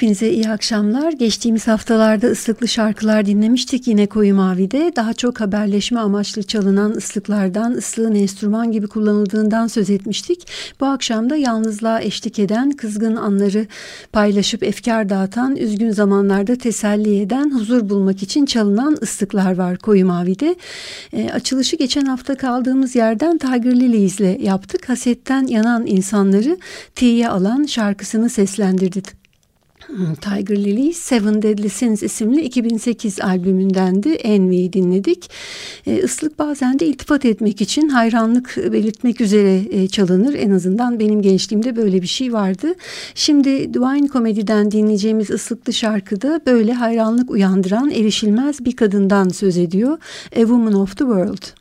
Hepinize iyi akşamlar. Geçtiğimiz haftalarda ıslıklı şarkılar dinlemiştik yine Koyu Mavi'de. Daha çok haberleşme amaçlı çalınan ıslıklardan, ıslığın enstrüman gibi kullanıldığından söz etmiştik. Bu akşam da yalnızlığa eşlik eden, kızgın anları paylaşıp efkar dağıtan, üzgün zamanlarda teselli eden, huzur bulmak için çalınan ıslıklar var Koyu Mavi'de. E, açılışı geçen hafta kaldığımız yerden Tiger Lilies ile yaptık. Hasetten yanan insanları tiye alan şarkısını seslendirdik. Tiger Lily Seven Deadly Sins isimli 2008 albümündendi. Envy'yi dinledik. E, ıslık bazen de iltifat etmek için hayranlık belirtmek üzere e, çalınır. En azından benim gençliğimde böyle bir şey vardı. Şimdi Divine Comedy'den dinleyeceğimiz ıslıklı şarkıda böyle hayranlık uyandıran erişilmez bir kadından söz ediyor. A Woman of the World.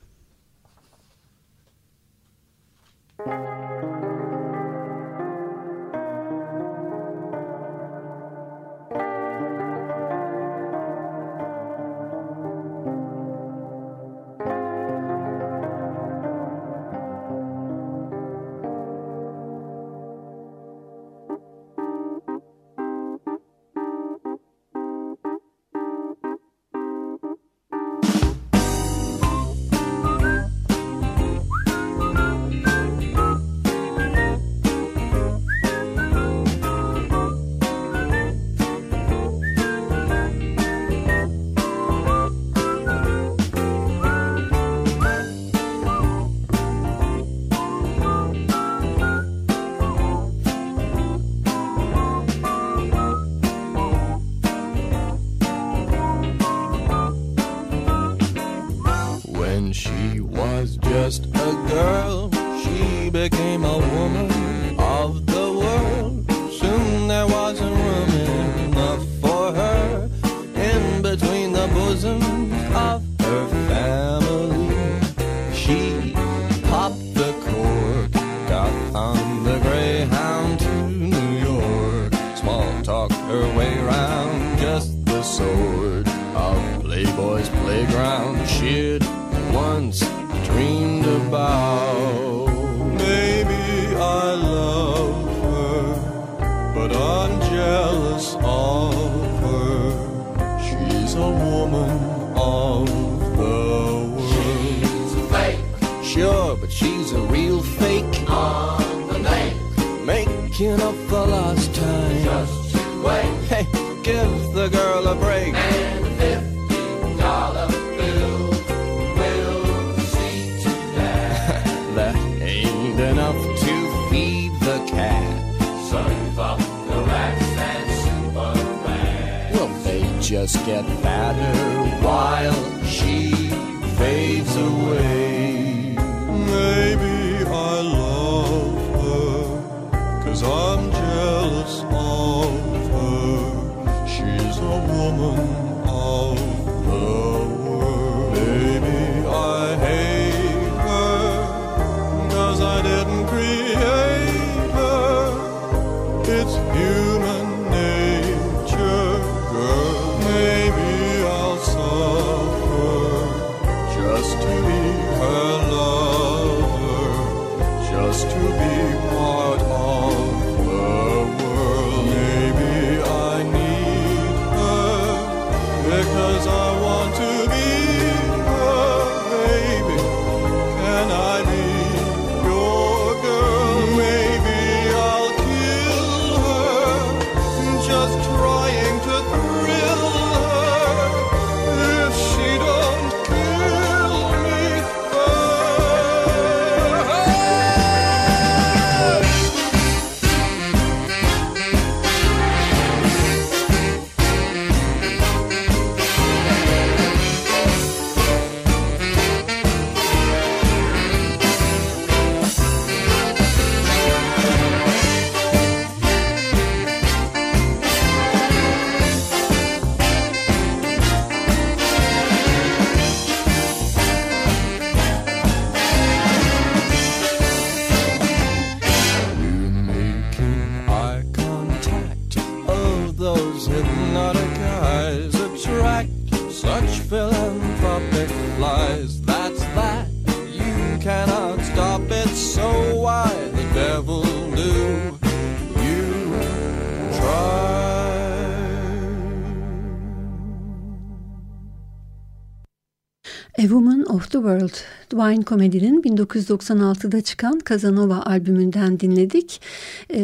A Woman of the World, Dwayne Comedy'nin 1996'da çıkan Casanova albümünden dinledik. E,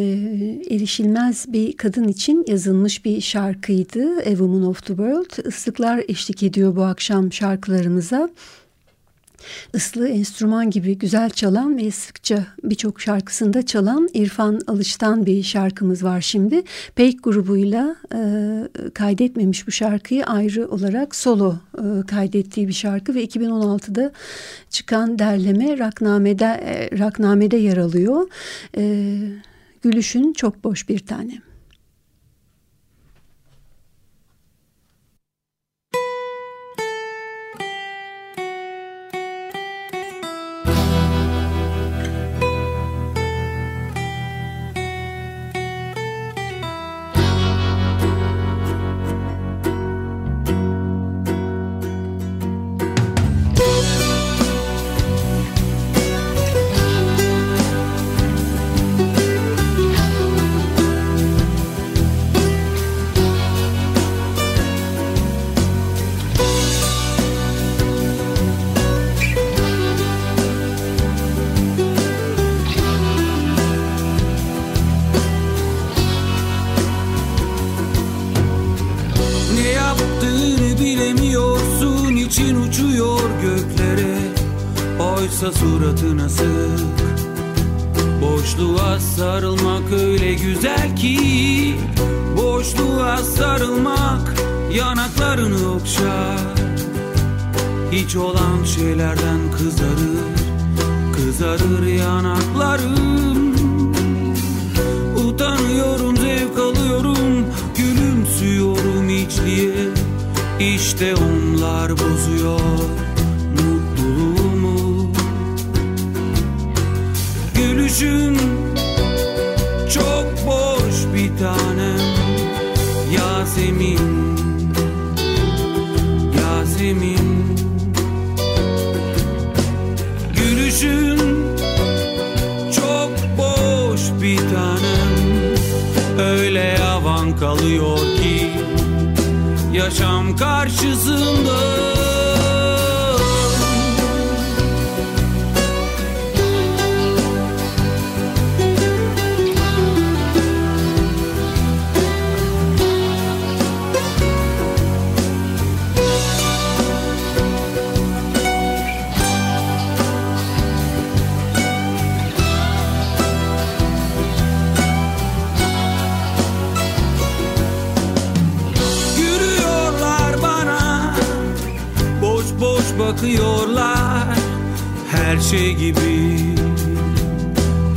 erişilmez bir kadın için yazılmış bir şarkıydı A Woman of the World. Islıklar eşlik ediyor bu akşam şarkılarımıza ıslı enstrüman gibi güzel çalan ve sıkça birçok şarkısında çalan İrfan Alış'tan bir şarkımız var şimdi. Peyk grubuyla e, kaydetmemiş bu şarkıyı ayrı olarak solo e, kaydettiği bir şarkı ve 2016'da çıkan derleme Rakname'de, e, Rakname'de yer alıyor. E, Gülüşün çok boş bir tanem. Aşka sarılmak yanaklarını okşar. Hiç olan şeylerden kızarır Kızarır yanaklarım. Utanıyorum zevk alıyorum Gülümsüyorum içliye İşte onlar bozuyor mutluluğumu. Gülüşüm kalıyor ki? Yaşam karşısında bakıyorlar Her şey gibi.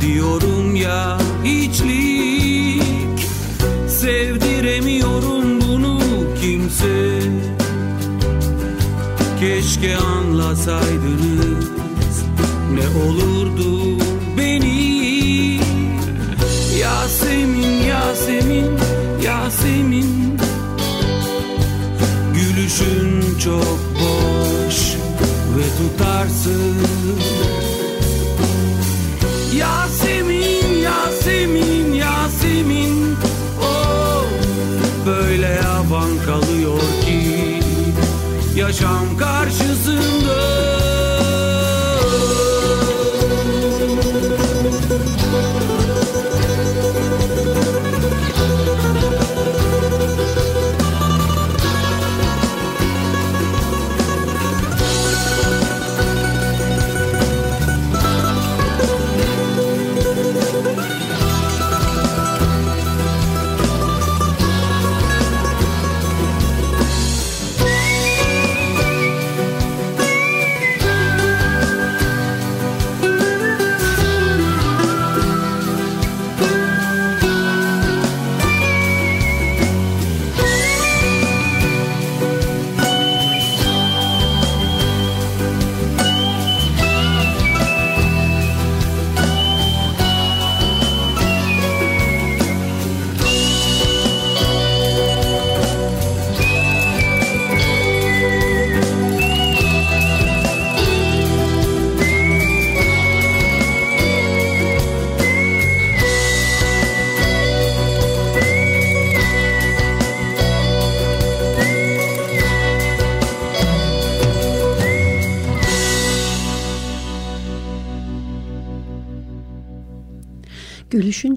Diyorum ya hiçlik Sevdiremiyorum bunu kimse. Keşke anlasaydınız Ne olurdu beni. Yasemin, Yasemin, Yasemin. Gülüşün çok tutarsız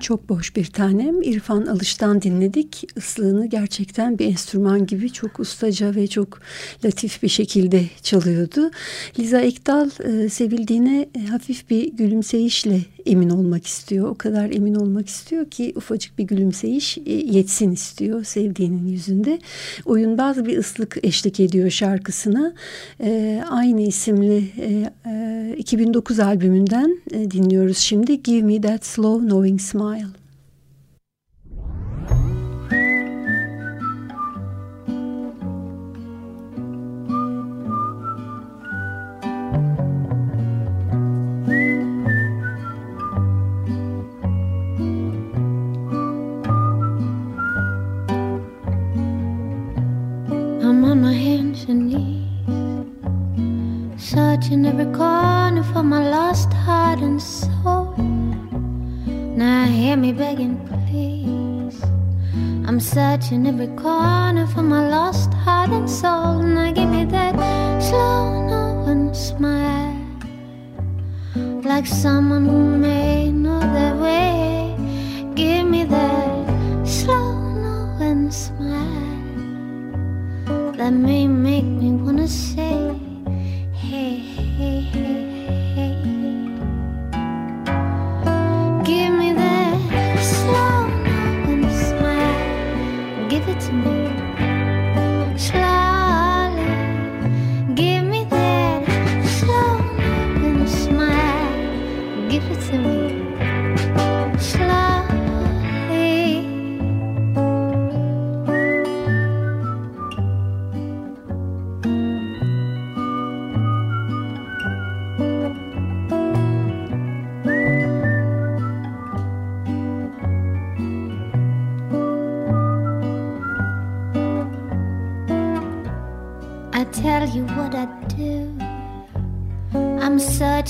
çok boş bir tanem. İrfan Alış'tan dinledik. Islığını gerçekten bir enstrüman gibi çok ustaca ve çok latif bir şekilde çalıyordu. Liza Ekdal e, sevildiğine e, hafif bir gülümseyişle emin olmak istiyor. O kadar emin olmak istiyor ki ufacık bir gülümseyiş e, yetsin istiyor sevdiğinin yüzünde. Oyunbaz bir ıslık eşlik ediyor şarkısına. E, aynı isimli e, e, 2009 albümünden dinliyoruz şimdi. Give Me That Slow Knowing Smile. Every corner for my lost heart and soul. Now hear me begging, please. I'm searching every corner for my lost heart and soul. Now give me that slow, knowing smile, like someone who may know their way. Give me that slow, knowing smile that may make me wanna say,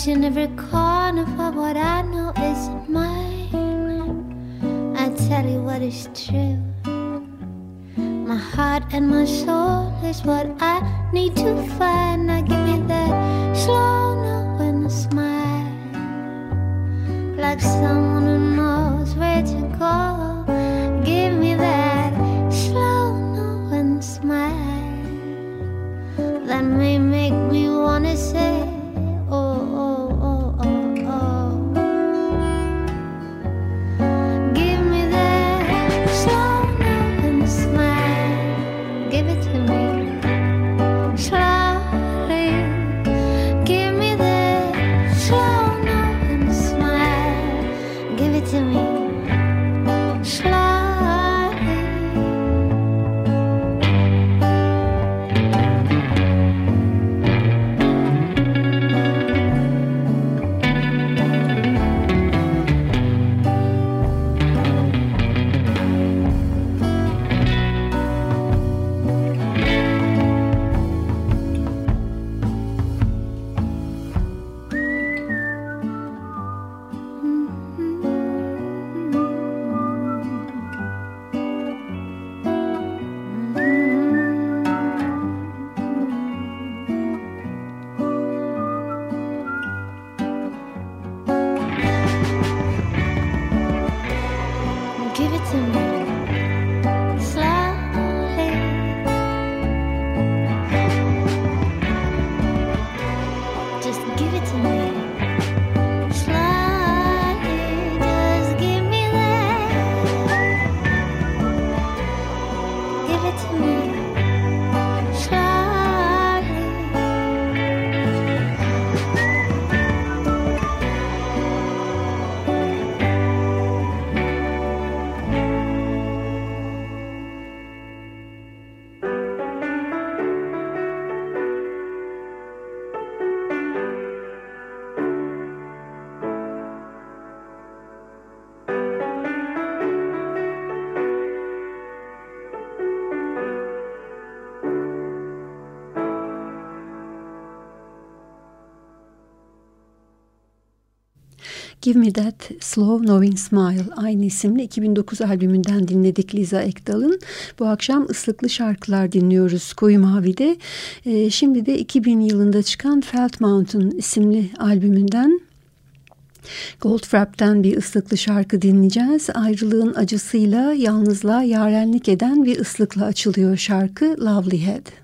searching every corner for what I know is mine. I tell you what is true. My heart and my soul is what I need to find. Now give me that slow knowing smile, like someone Give Me That Slow Knowing Smile aynı isimli 2009 albümünden dinledik Liza Ekdal'ın. Bu akşam ıslıklı şarkılar dinliyoruz Koyu Mavi'de. Ee, şimdi de 2000 yılında çıkan Felt Mountain isimli albümünden Goldfrapp'ten bir ıslıklı şarkı dinleyeceğiz. Ayrılığın acısıyla yalnızlığa yarenlik eden bir ıslıkla açılıyor şarkı Lovely Head.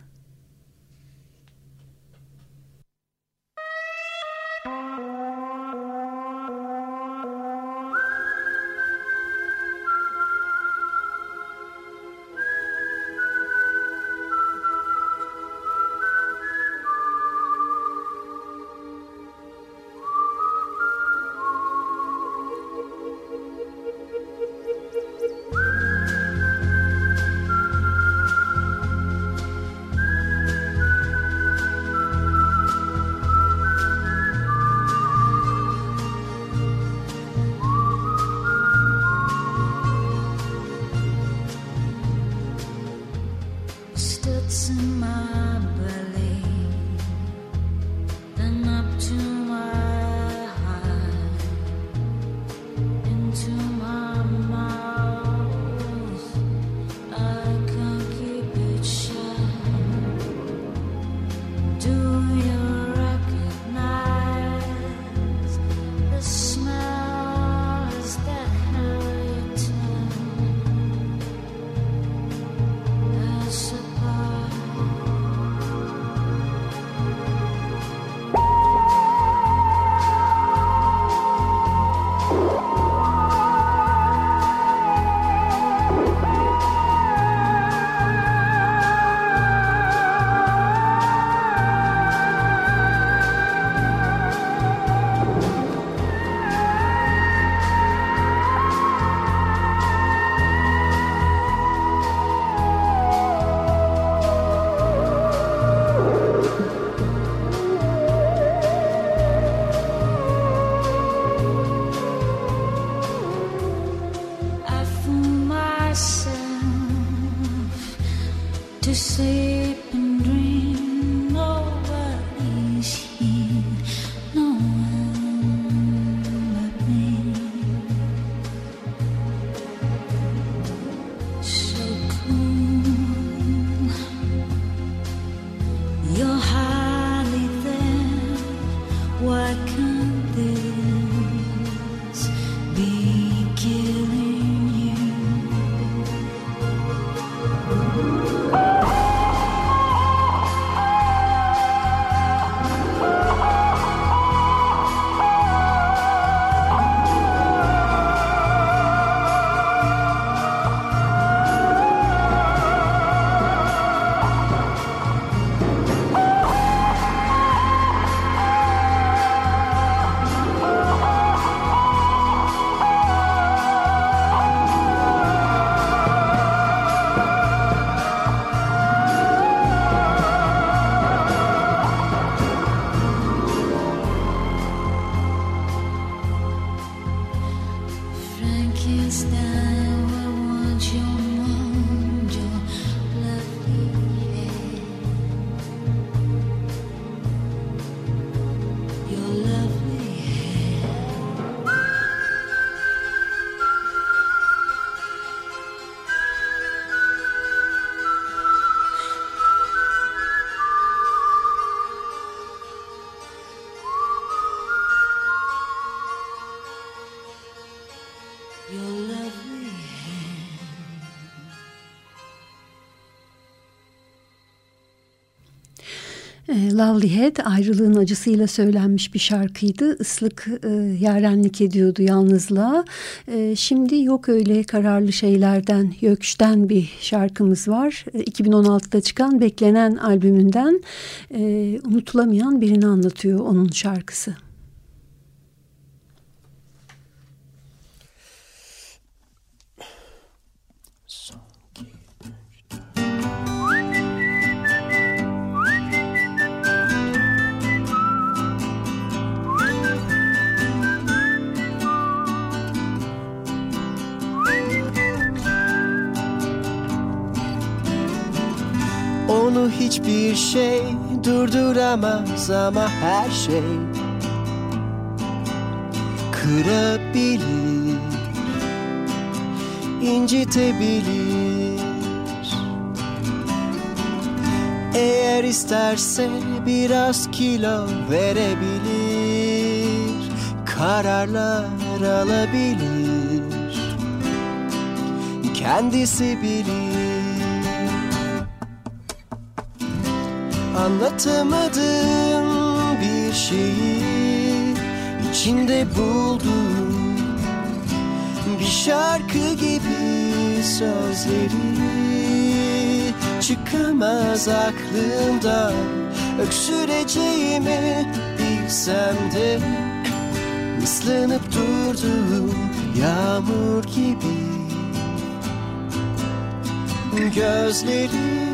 Lovely Head ayrılığın acısıyla söylenmiş bir şarkıydı. Islık e, yarenlik ediyordu yalnızlığa. E, şimdi yok öyle kararlı şeylerden, Gökş'ten bir şarkımız var. E, 2016'da çıkan Beklenen albümünden e, unutulamayan birini anlatıyor onun şarkısı. Onu hiçbir şey durduramaz ama her şey Kırabilir, incitebilir. Eğer isterse biraz kilo verebilir Kararlar alabilir. Kendisi bilir Anlatamadığım bir şeyi içinde buldum Bir şarkı gibi sözleri. Çıkamaz aklımdan Öksüreceğimi bilsem de. Islanıp durdum yağmur gibi. Gözleri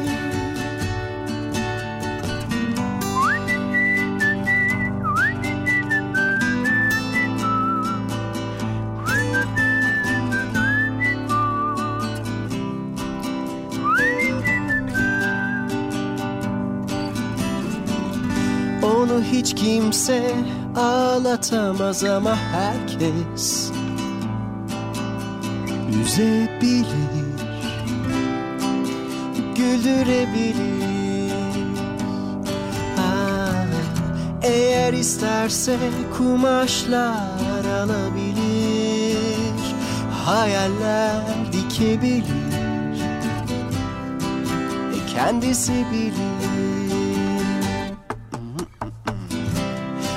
hiç kimse ağlatamaz ama herkes Üzebilir, güldürebilir. Ah, Eğer isterse kumaşlar alabilir Hayaller dikebilir. E, Kendisi bilir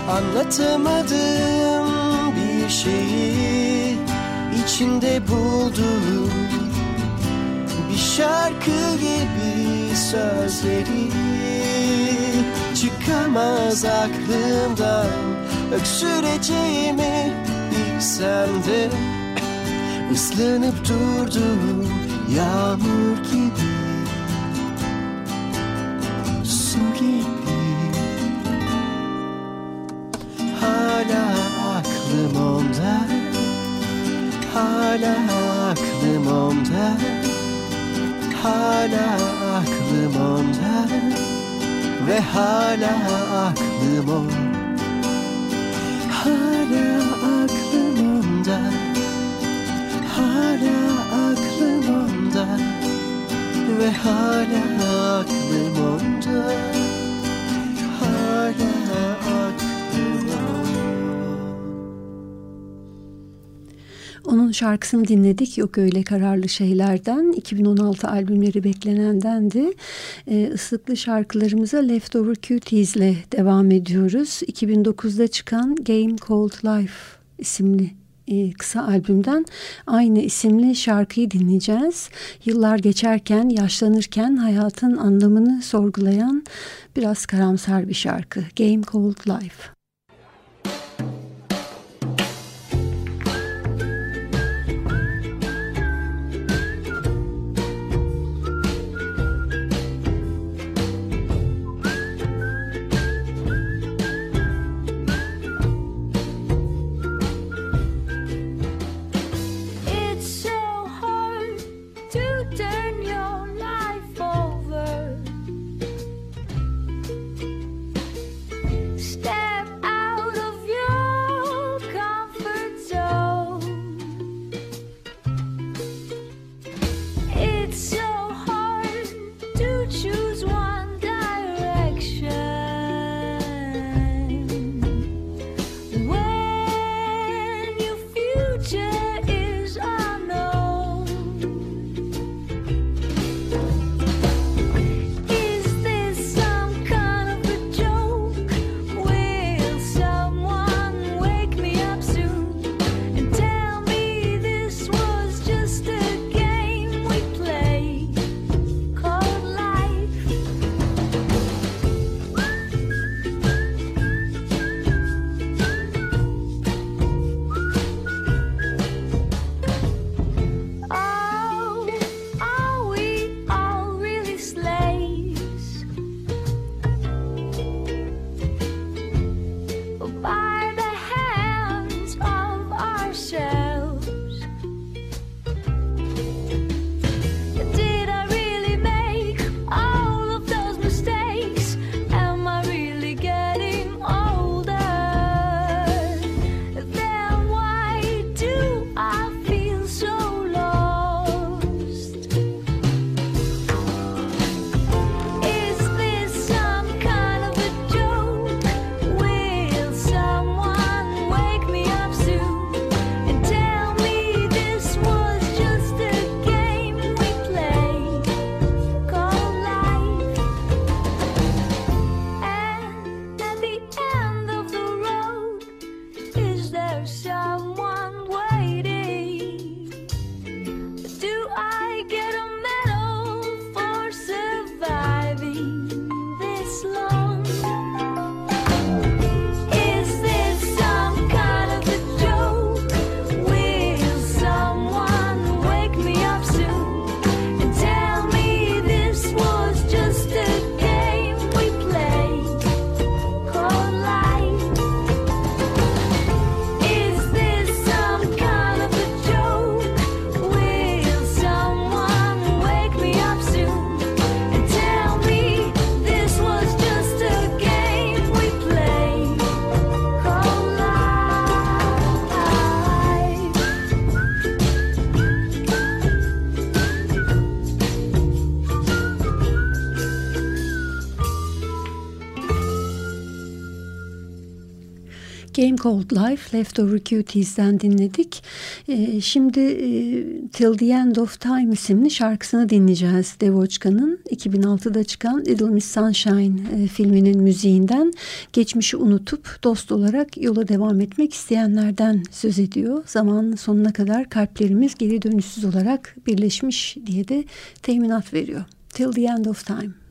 Anlatamadığım bir şeyi içinde buldum Bir şarkı gibi sözleri. Çıkamaz aklımdan Öksüreceğimi bilsem de. Islanıp durdum yağmur gibi Hala aklım onda. Hala aklım onda. Ve hala aklım o Hala aklım onda. Hala aklım onda. Ve hala aklım onda Onun şarkısını dinledik. Yok öyle kararlı şeylerden. 2016 albümleri beklenendendi. Ee, ıslıklı şarkılarımıza Leftover Cuties ile devam ediyoruz. 2009'da çıkan Game Called Life isimli e, kısa albümden aynı isimli şarkıyı dinleyeceğiz. Yıllar geçerken, yaşlanırken hayatın anlamını sorgulayan biraz karamsar bir şarkı. Game Called Life. Game Cold Life Leftover Cuties'den dinledik. E, şimdi e, Till the End of Time isimli şarkısını dinleyeceğiz Devoçka'nın. 2006'da çıkan Little Miss Sunshine e, filminin müziğinden geçmişi unutup dost olarak yola devam etmek isteyenlerden söz ediyor. Zamanın sonuna kadar kalplerimiz geri dönüşsüz olarak birleşmiş diye de teminat veriyor. Till the End of Time.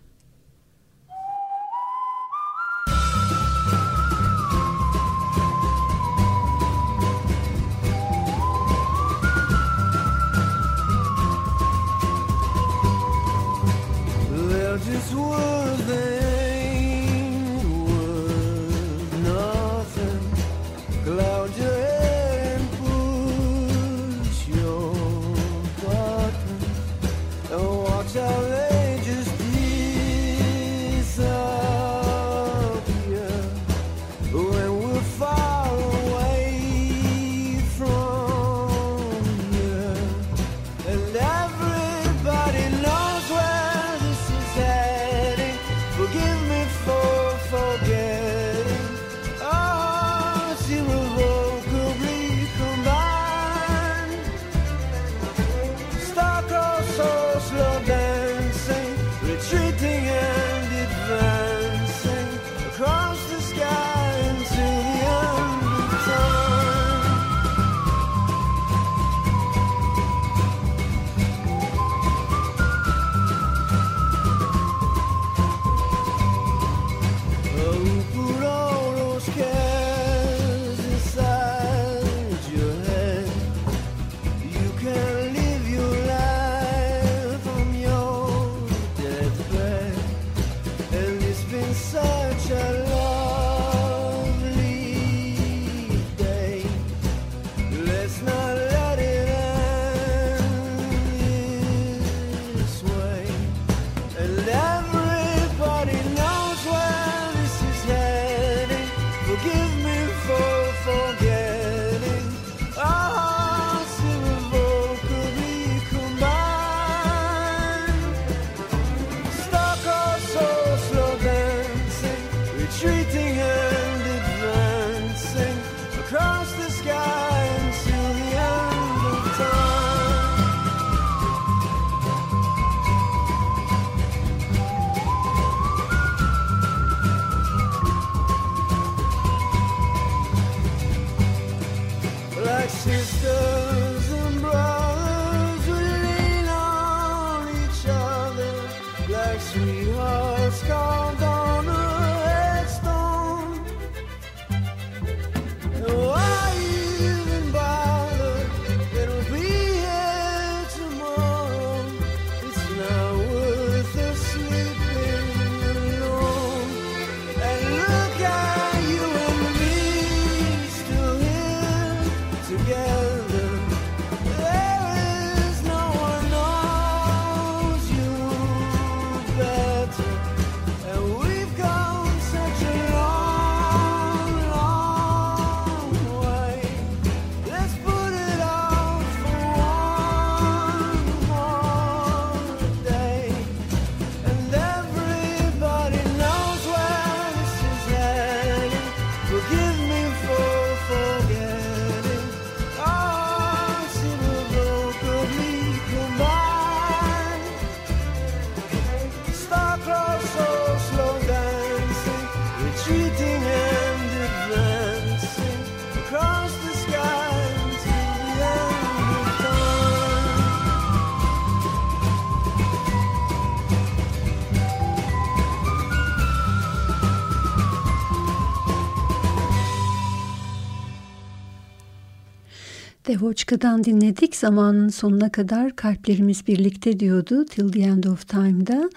Devoçka'dan dinledik. Zamanın sonuna kadar kalplerimiz birlikte diyordu Till the End of Time'da.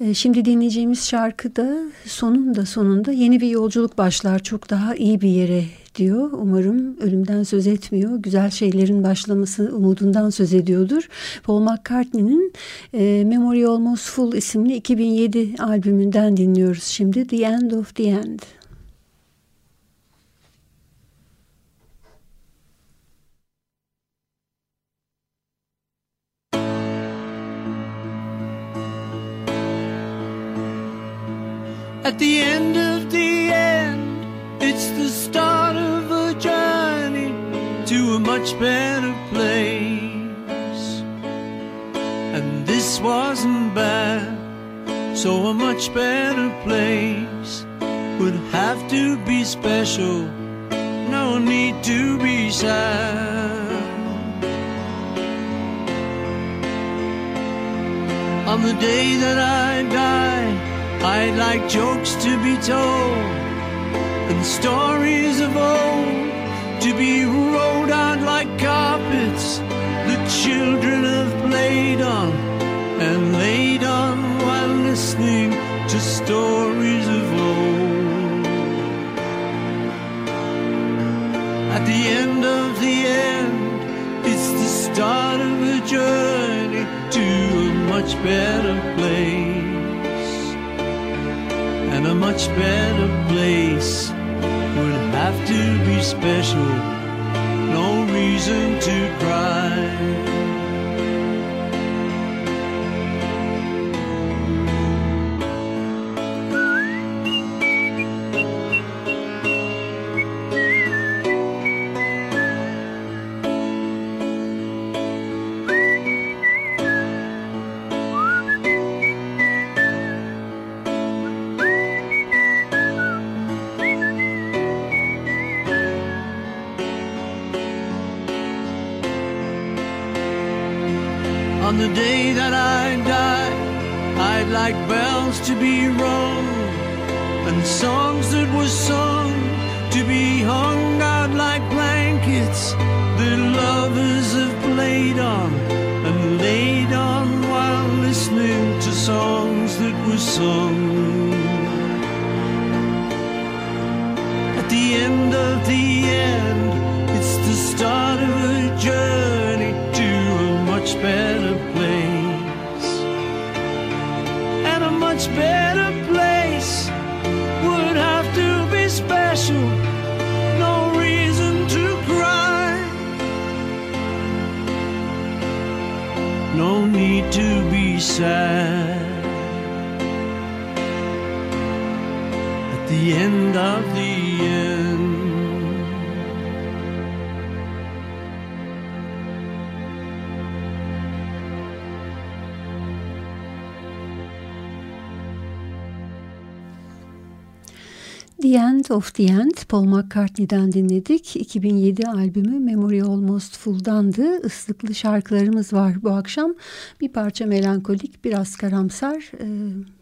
Ee, şimdi dinleyeceğimiz şarkıda sonunda sonunda yeni bir yolculuk başlar. Çok daha iyi bir yere diyor. Umarım ölümden söz etmiyor. Güzel şeylerin başlaması umudundan söz ediyordur. Paul McCartney'nin e, Memory Almost Full isimli 2007 albümünden dinliyoruz şimdi. The End of the End. At the end of the end, it's the start of a journey to a much better place. And this wasn't bad, so a much better place would have to be special, no need to be sad. On the day that I die, I'd like jokes to be told and stories of old to be rolled out like carpets the children have played on and laid on while listening to stories of old. At the end of the end, it's the start of a journey to a much better place. A much better place would have to be special. No reason to cry. Of the End Paul McCartney'den dinledik. 2007 albümü Memory Almost Full'dandı. Islıklı şarkılarımız var bu akşam. Bir parça melankolik, biraz karamsar. Ee,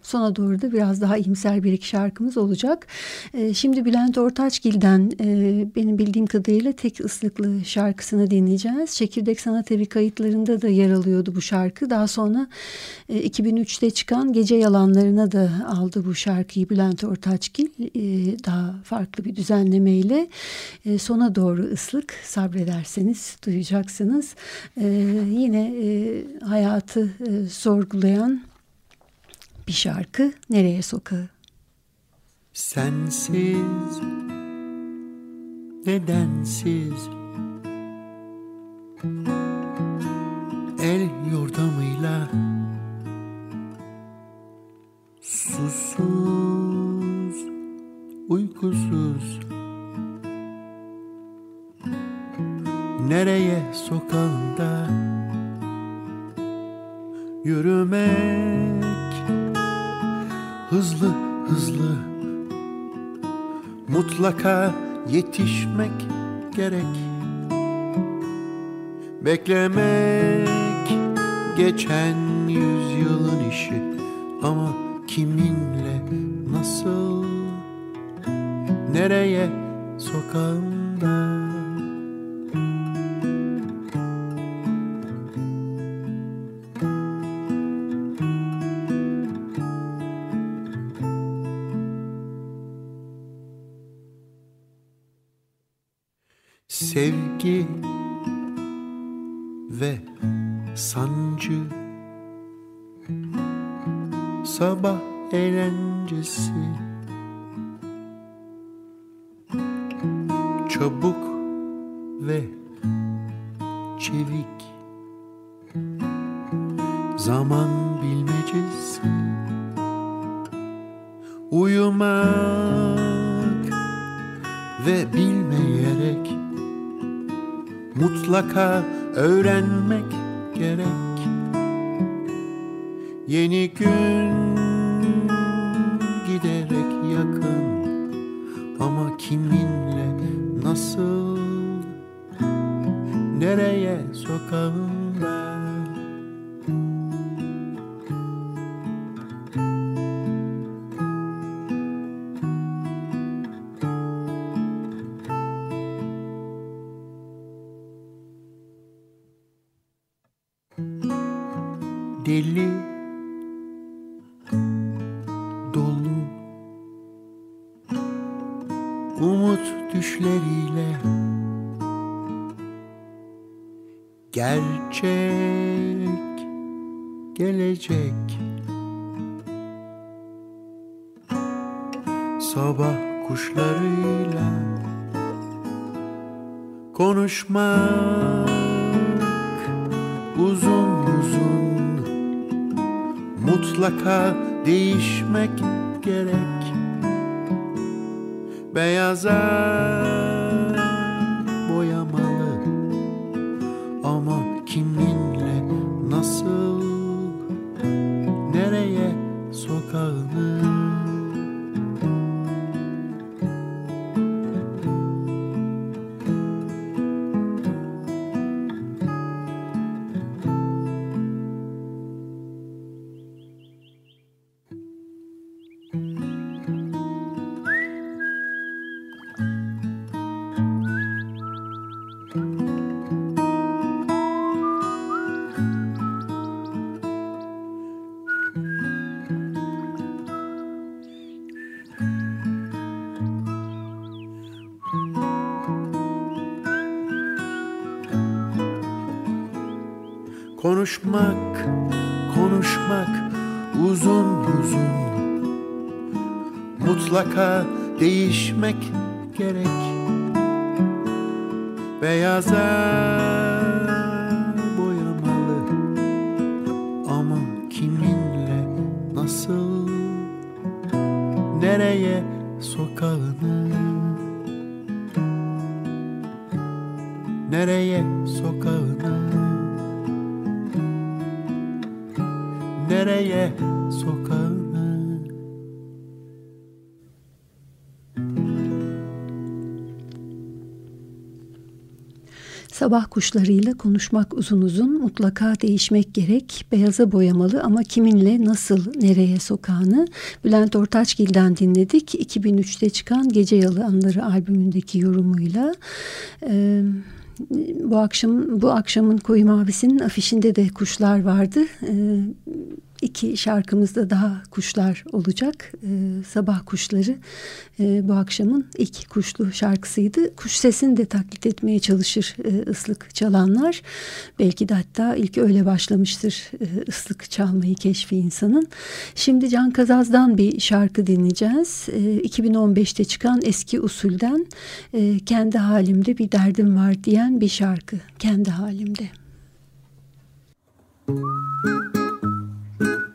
sona doğru da biraz daha iyimser bir iki şarkımız olacak. Ee, şimdi Bülent Ortaçgil'den e, benim bildiğim kadarıyla tek ıslıklı şarkısını dinleyeceğiz. Çekirdek Sanat Evi kayıtlarında da yer alıyordu bu şarkı. Daha sonra e, 2003'te çıkan Gece Yalanlarına da aldı bu şarkıyı Bülent Ortaçgil. E, daha farklı bir düzenlemeyle e, sona doğru ıslık sabrederseniz duyacaksınız. E, yine e, hayatı e, sorgulayan bir şarkı Nereye Sokağı? Sensiz Nedensiz El yordamıyla Susuz Uykusuz Nereye sokağında Yürümek Hızlı hızlı. Mutlaka yetişmek gerek. Beklemek geçen yüzyılın işi. Ama kiminle nasıl? Nereye sokağında des lumières. Mutlaka uzun. Mutlaka değişmek gerek. Beyaza boyamalı. Ama kiminle, nasıl, nereye sokağını Nereye sokağını nereye Sabah kuşlarıyla konuşmak uzun uzun mutlaka değişmek gerek. Beyaza boyamalı ama kiminle nasıl nereye sokağını Bülent Ortaçgil'den dinledik. 2003'te çıkan Gece Yalanları albümündeki yorumuyla. Ee, bu akşam bu akşamın Koyu Mavisi'nin afişinde de kuşlar vardı. Ee, iki şarkımızda daha kuşlar olacak. Ee, sabah kuşları e, bu akşamın ilk kuşlu şarkısıydı. Kuş sesini de taklit etmeye çalışır e, ıslık çalanlar. Belki de hatta ilk öyle başlamıştır e, ıslık çalmayı keşfi insanın. Şimdi Can Kazaz'dan bir şarkı dinleyeceğiz. E, 2015'te çıkan eski usulden e, kendi halimde bir derdim var diyen bir şarkı. Kendi halimde. Thank you.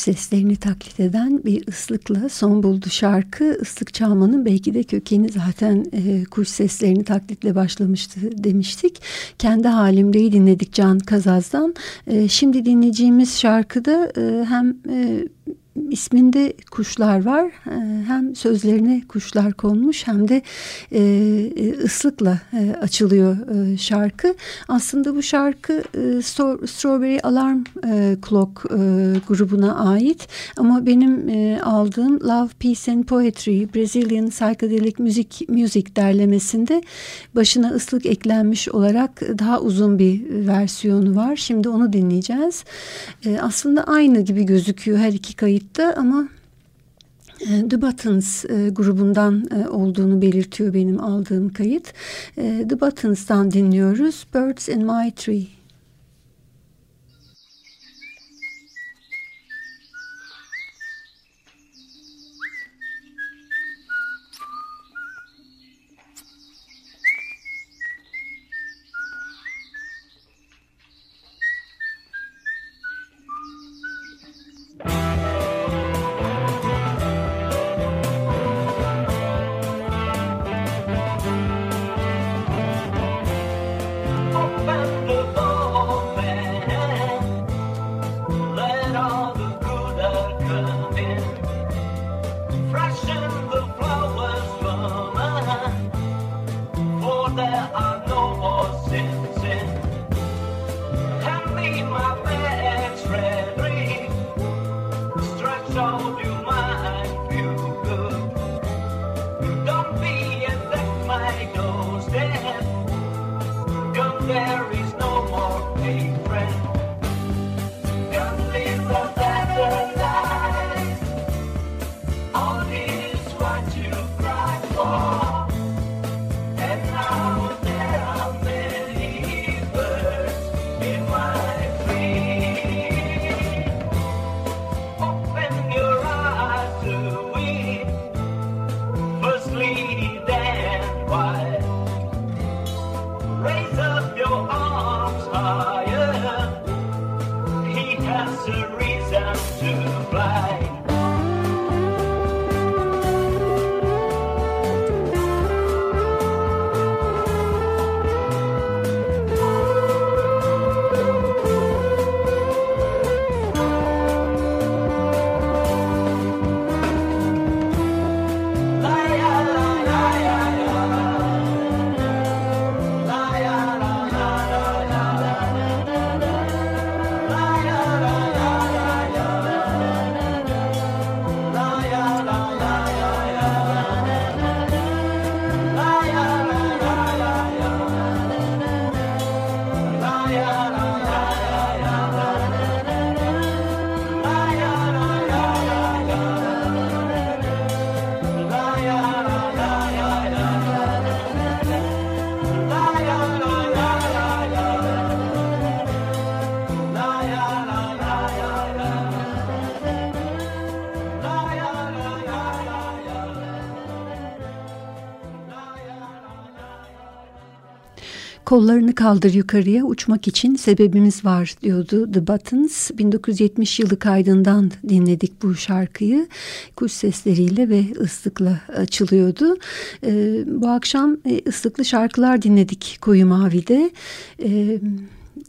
Seslerini taklit eden bir ıslıkla son buldu şarkı. Islık çalmanın belki de kökeni zaten e, kuş seslerini taklitle başlamıştı demiştik. Kendi halimdeyi dinledik Can Kazaz'dan. E, şimdi dinleyeceğimiz şarkıda e, hem e, isminde kuşlar var e, hem sözlerine kuşlar konmuş hem de e, e, ıslıkla e, açılıyor şarkı. Aslında bu şarkı Strawberry Alarm Clock grubuna ait ama benim aldığım Love, Peace and Poetry Brazilian Psychedelic Music, Music derlemesinde başına ıslık eklenmiş olarak daha uzun bir versiyonu var. Şimdi onu dinleyeceğiz. Aslında aynı gibi gözüküyor her iki kayıtta ama e, The Buttons e, grubundan e, olduğunu belirtiyor benim aldığım kayıt. The Buttons'tan dinliyoruz. Birds in My Tree. to fly. Kollarını kaldır yukarıya uçmak için sebebimiz var diyordu The Buttons. 1970 yılı kaydından dinledik bu şarkıyı. Kuş sesleriyle ve ıslıkla açılıyordu. Ee, bu akşam e, ıslıklı şarkılar dinledik Koyu Mavi'de. Ee,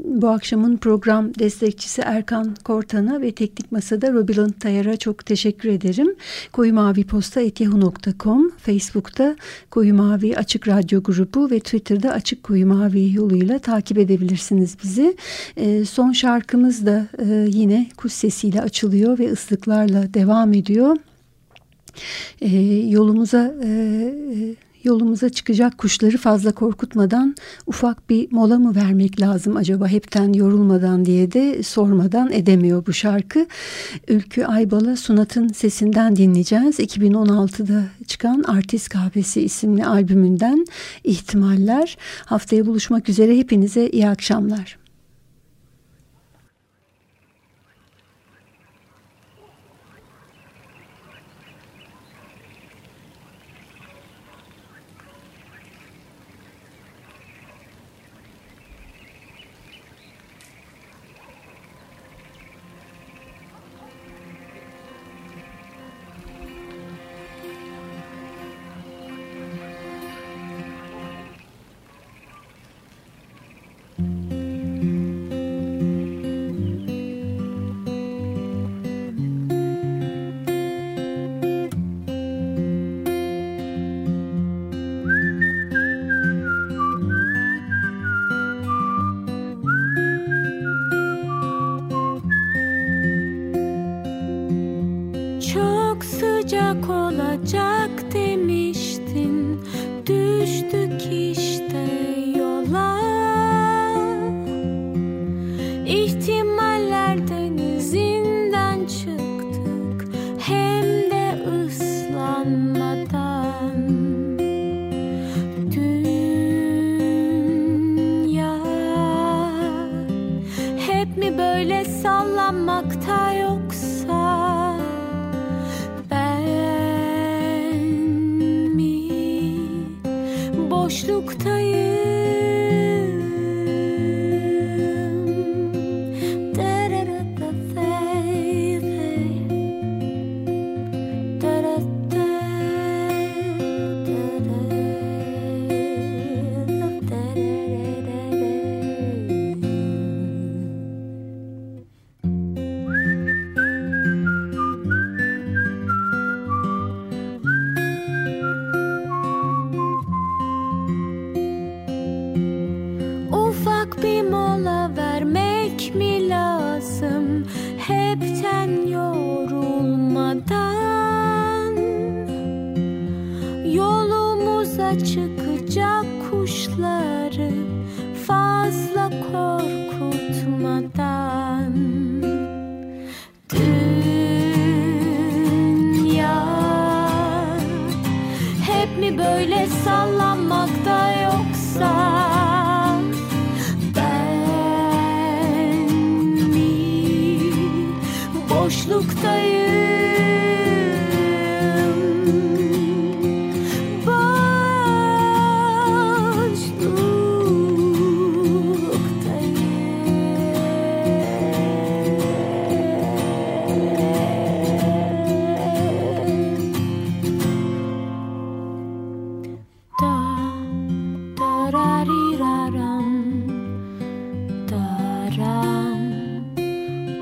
bu akşamın program destekçisi Erkan Kortan'a ve teknik masada Robiland Tayar'a çok teşekkür ederim. Koyu Mavi Posta etyahu.com, Facebook'ta Koyu Mavi Açık Radyo grubu ve Twitter'da Açık Koyu Mavi yoluyla takip edebilirsiniz bizi. E, son şarkımız da e, yine kuş sesiyle açılıyor ve ıslıklarla devam ediyor. E, yolumuza... E, yolumuza çıkacak kuşları fazla korkutmadan ufak bir mola mı vermek lazım acaba hepten yorulmadan diye de sormadan edemiyor bu şarkı. Ülkü Aybal'a Sunat'ın sesinden dinleyeceğiz. 2016'da çıkan Artist Kahvesi isimli albümünden ihtimaller. Haftaya buluşmak üzere hepinize iyi akşamlar. Mi böyle sallanmakta yoksa ben mi boşluktayım?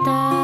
Da ram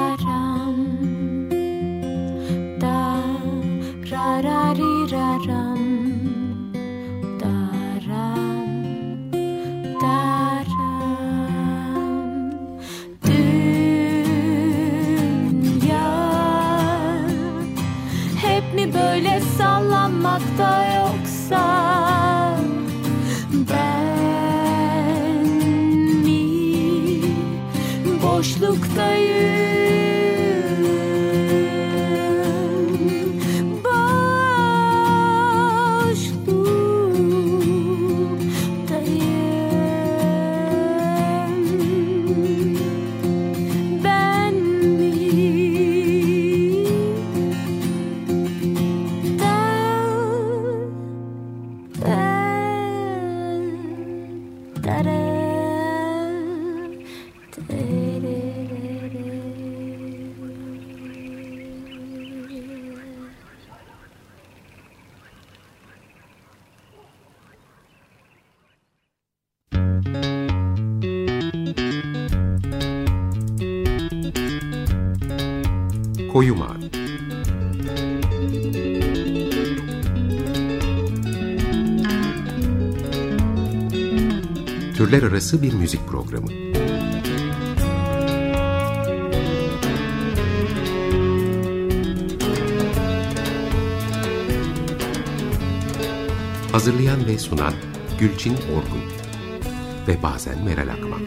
Gülçin Orgun ve bazen Meral Akman.